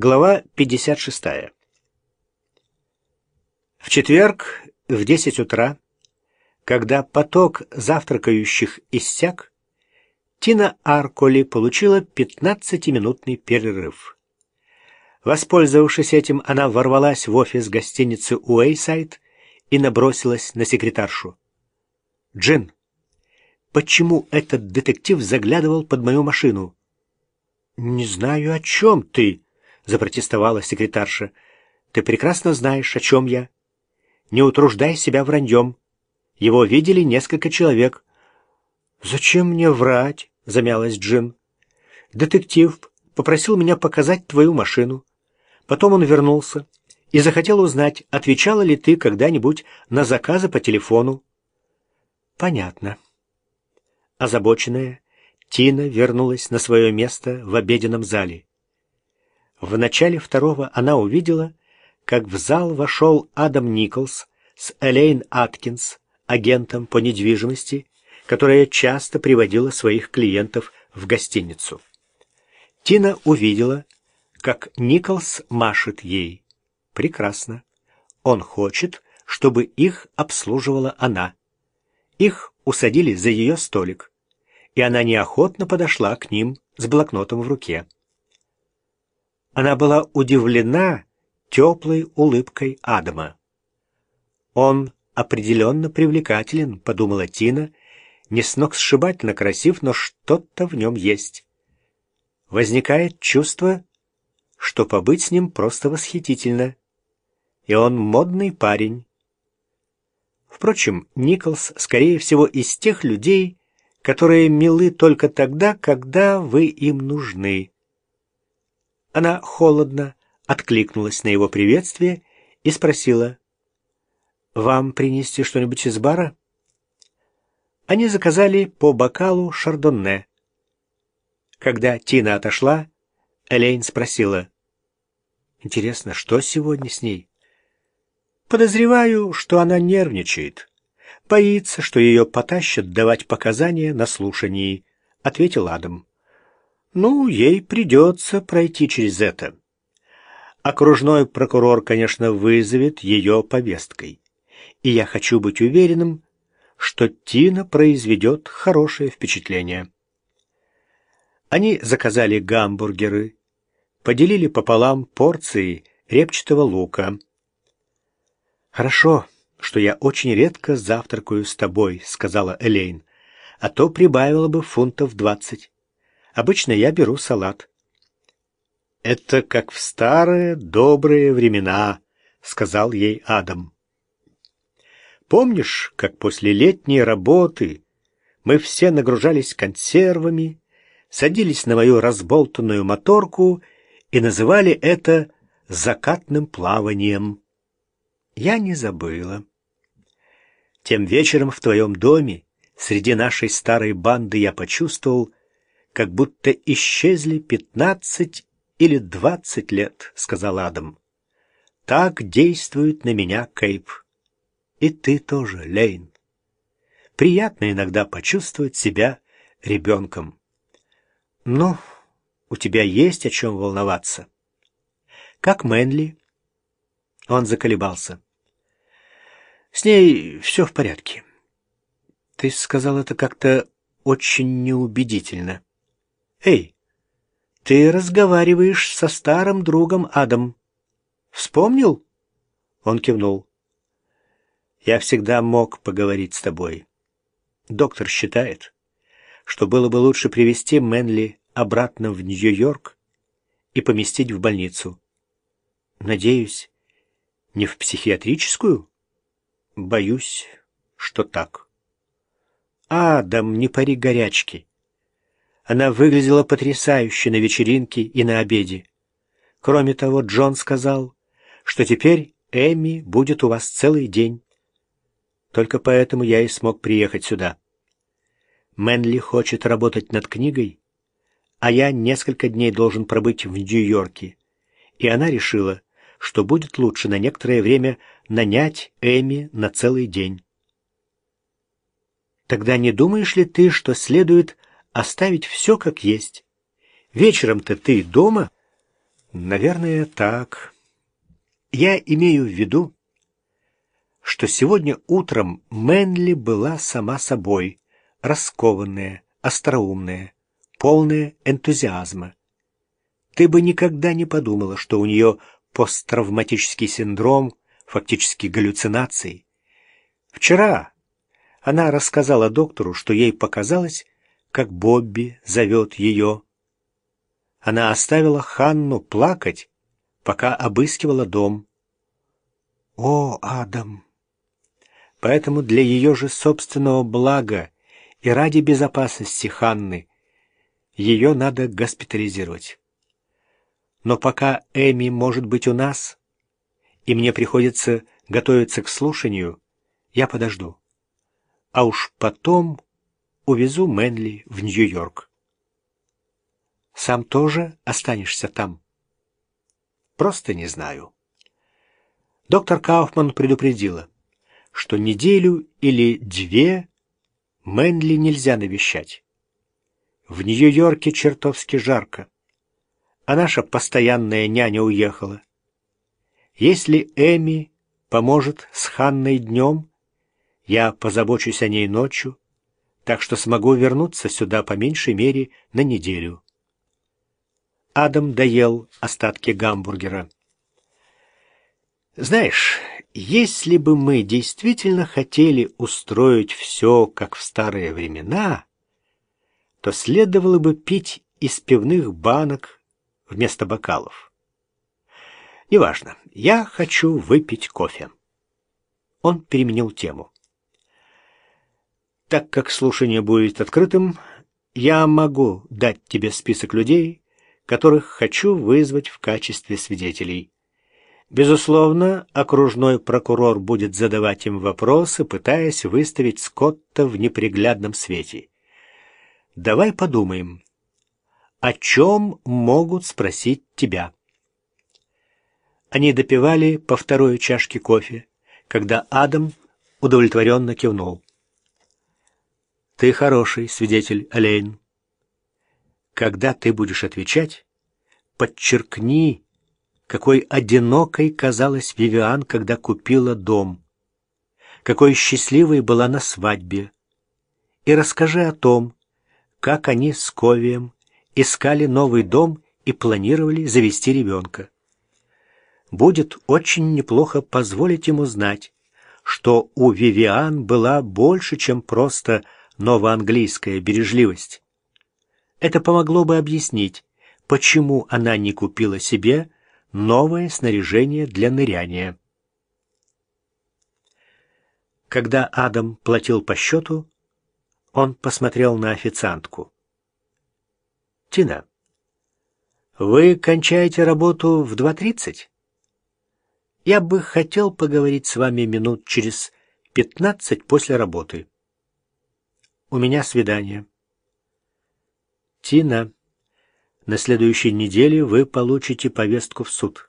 Глава 56. В четверг в 10 утра, когда поток завтракающих иссяк, Тина Арколи получила 15-минутный перерыв. Воспользовавшись этим, она ворвалась в офис гостиницы Уэйсайд и набросилась на секретаршу. «Джин, почему этот детектив заглядывал под мою машину?» «Не знаю, о чем ты», запротестовала секретарша. Ты прекрасно знаешь, о чем я. Не утруждай себя враньем. Его видели несколько человек. Зачем мне врать? замялась Джин. Детектив попросил меня показать твою машину. Потом он вернулся и захотел узнать, отвечала ли ты когда-нибудь на заказы по телефону. Понятно. Озабоченная, Тина вернулась на свое место в обеденном зале. В начале второго она увидела, как в зал вошел Адам Николс с Элейн Аткинс, агентом по недвижимости, которая часто приводила своих клиентов в гостиницу. Тина увидела, как Николс машет ей. Прекрасно. Он хочет, чтобы их обслуживала она. Их усадили за ее столик, и она неохотно подошла к ним с блокнотом в руке. Она была удивлена теплой улыбкой Адама. «Он определенно привлекателен», — подумала Тина, не с ног сшибательно красив, но что-то в нем есть. Возникает чувство, что побыть с ним просто восхитительно. И он модный парень. Впрочем, Николс, скорее всего, из тех людей, которые милы только тогда, когда вы им нужны. Она холодно откликнулась на его приветствие и спросила, «Вам принести что-нибудь из бара?» Они заказали по бокалу шардонне. Когда Тина отошла, Элейн спросила, «Интересно, что сегодня с ней?» «Подозреваю, что она нервничает. Боится, что ее потащат давать показания на слушании», — ответил Адам. Ну, ей придется пройти через это. Окружной прокурор, конечно, вызовет ее повесткой. И я хочу быть уверенным, что Тина произведет хорошее впечатление. Они заказали гамбургеры, поделили пополам порции репчатого лука. «Хорошо, что я очень редко завтракаю с тобой», — сказала Элейн, «а то прибавила бы фунтов двадцать». Обычно я беру салат. «Это как в старые добрые времена», — сказал ей Адам. «Помнишь, как после летней работы мы все нагружались консервами, садились на мою разболтанную моторку и называли это закатным плаванием?» Я не забыла. Тем вечером в твоем доме, среди нашей старой банды, я почувствовал, как будто исчезли пятнадцать или двадцать лет, — сказал Адам. Так действует на меня Кейп. И ты тоже, Лейн. Приятно иногда почувствовать себя ребенком. Но у тебя есть о чем волноваться. Как Мэнли? Он заколебался. С ней все в порядке. Ты сказал это как-то очень неубедительно. «Эй, ты разговариваешь со старым другом Адам. Вспомнил?» Он кивнул. «Я всегда мог поговорить с тобой. Доктор считает, что было бы лучше привести Мэнли обратно в Нью-Йорк и поместить в больницу. Надеюсь, не в психиатрическую? Боюсь, что так. Адам, не пари горячки. Она выглядела потрясающе на вечеринке и на обеде. Кроме того, Джон сказал, что теперь Эми будет у вас целый день. Только поэтому я и смог приехать сюда. Мэнли хочет работать над книгой, а я несколько дней должен пробыть в Нью-Йорке. И она решила, что будет лучше на некоторое время нанять Эми на целый день. Тогда не думаешь ли ты, что следует оставить все как есть. Вечером-то ты дома. Наверное, так. Я имею в виду, что сегодня утром Мэнли была сама собой, раскованная, остроумная, полная энтузиазма. Ты бы никогда не подумала, что у нее посттравматический синдром, фактически галлюцинации. Вчера она рассказала доктору, что ей показалось, как Бобби зовет ее. Она оставила Ханну плакать, пока обыскивала дом. О, Адам! Поэтому для ее же собственного блага и ради безопасности Ханны ее надо госпитализировать. Но пока Эми может быть у нас, и мне приходится готовиться к слушанию, я подожду. А уж потом увезу Мэнли в Нью-Йорк. Сам тоже останешься там? Просто не знаю. Доктор Кауфман предупредила, что неделю или две Мэнли нельзя навещать. В Нью-Йорке чертовски жарко, а наша постоянная няня уехала. Если Эми поможет с Ханной днем, я позабочусь о ней ночью, так что смогу вернуться сюда по меньшей мере на неделю. Адам доел остатки гамбургера. Знаешь, если бы мы действительно хотели устроить все, как в старые времена, то следовало бы пить из пивных банок вместо бокалов. Неважно, я хочу выпить кофе. Он переменил тему. Так как слушание будет открытым, я могу дать тебе список людей, которых хочу вызвать в качестве свидетелей. Безусловно, окружной прокурор будет задавать им вопросы, пытаясь выставить Скотта в неприглядном свете. Давай подумаем, о чем могут спросить тебя? Они допивали по второй чашке кофе, когда Адам удовлетворенно кивнул. «Ты хороший свидетель, Олейн. Когда ты будешь отвечать, подчеркни, какой одинокой казалась Вивиан, когда купила дом, какой счастливой была на свадьбе, и расскажи о том, как они с Ковием искали новый дом и планировали завести ребенка. Будет очень неплохо позволить ему знать, что у Вивиан была больше, чем просто новоанглийская бережливость. Это помогло бы объяснить, почему она не купила себе новое снаряжение для ныряния. Когда Адам платил по счету, он посмотрел на официантку. «Тина, вы кончаете работу в 2.30? Я бы хотел поговорить с вами минут через пятнадцать после работы». У меня свидание. Тина, на следующей неделе вы получите повестку в суд.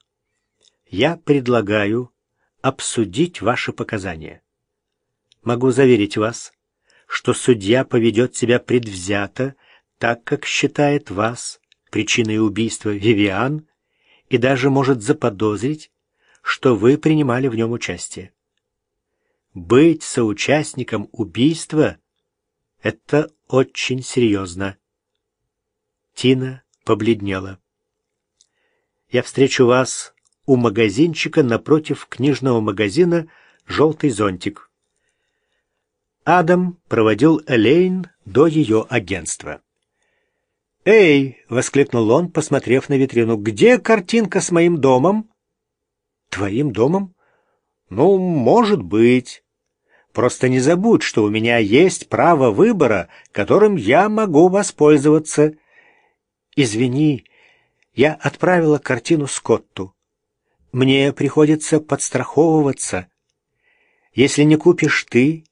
Я предлагаю обсудить ваши показания. Могу заверить вас, что судья поведет себя предвзято, так как считает вас причиной убийства Вивиан и даже может заподозрить, что вы принимали в нем участие. Быть соучастником убийства — это очень серьезно. Тина побледнела. Я встречу вас у магазинчика напротив книжного магазина «Желтый зонтик». Адам проводил Элейн до ее агентства. «Эй!» — воскликнул он, посмотрев на витрину. «Где картинка с моим домом?» «Твоим домом?» «Ну, может быть. Просто не забудь, что у меня есть право выбора, которым я могу воспользоваться. Извини, я отправила картину Скотту. Мне приходится подстраховываться. Если не купишь ты,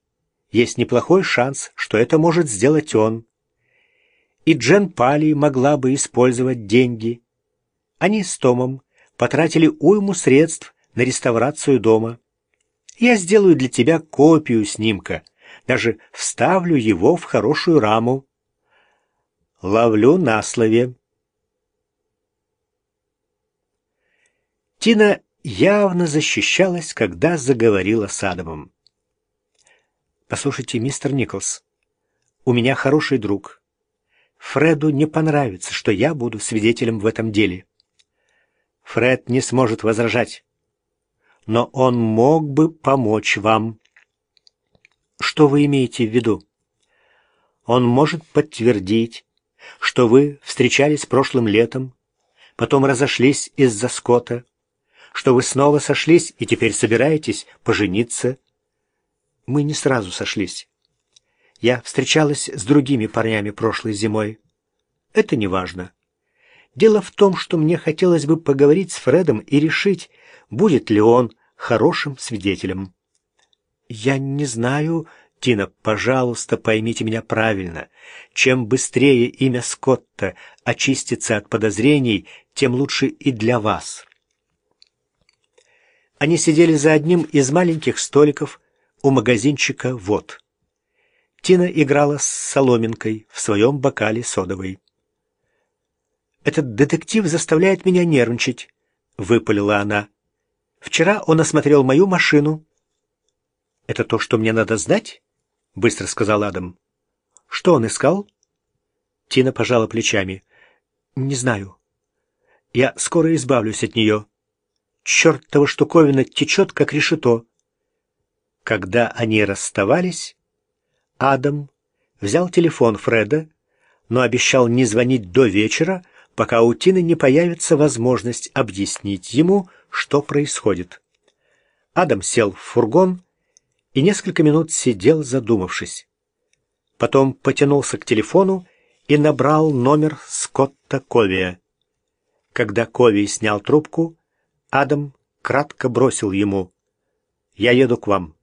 есть неплохой шанс, что это может сделать он. И Джен Пали могла бы использовать деньги. Они с Томом потратили уйму средств на реставрацию дома. Я сделаю для тебя копию снимка, даже вставлю его в хорошую раму. Ловлю на слове. Тина явно защищалась, когда заговорила с Адамом. «Послушайте, мистер Николс, у меня хороший друг. Фреду не понравится, что я буду свидетелем в этом деле. Фред не сможет возражать, но он мог бы помочь вам». «Что вы имеете в виду?» «Он может подтвердить, что вы встречались прошлым летом, потом разошлись из-за скота, что вы снова сошлись и теперь собираетесь пожениться. Мы не сразу сошлись. Я встречалась с другими парнями прошлой зимой. Это не важно. Дело в том, что мне хотелось бы поговорить с Фредом и решить, будет ли он хорошим свидетелем. Я не знаю, Тина, пожалуйста, поймите меня правильно. Чем быстрее имя Скотта очистится от подозрений, тем лучше и для вас. Они сидели за одним из маленьких столиков у магазинчика «Вот». Тина играла с соломинкой в своем бокале содовой. «Этот детектив заставляет меня нервничать», — выпалила она. «Вчера он осмотрел мою машину». «Это то, что мне надо знать?» — быстро сказал Адам. «Что он искал?» Тина пожала плечами. «Не знаю. Я скоро избавлюсь от нее». Чертова штуковина течет, как решето. Когда они расставались, Адам взял телефон Фреда, но обещал не звонить до вечера, пока у Тины не появится возможность объяснить ему, что происходит. Адам сел в фургон и несколько минут сидел, задумавшись. Потом потянулся к телефону и набрал номер Скотта Ковия. Когда Кови снял трубку, Адам кратко бросил ему «Я еду к вам».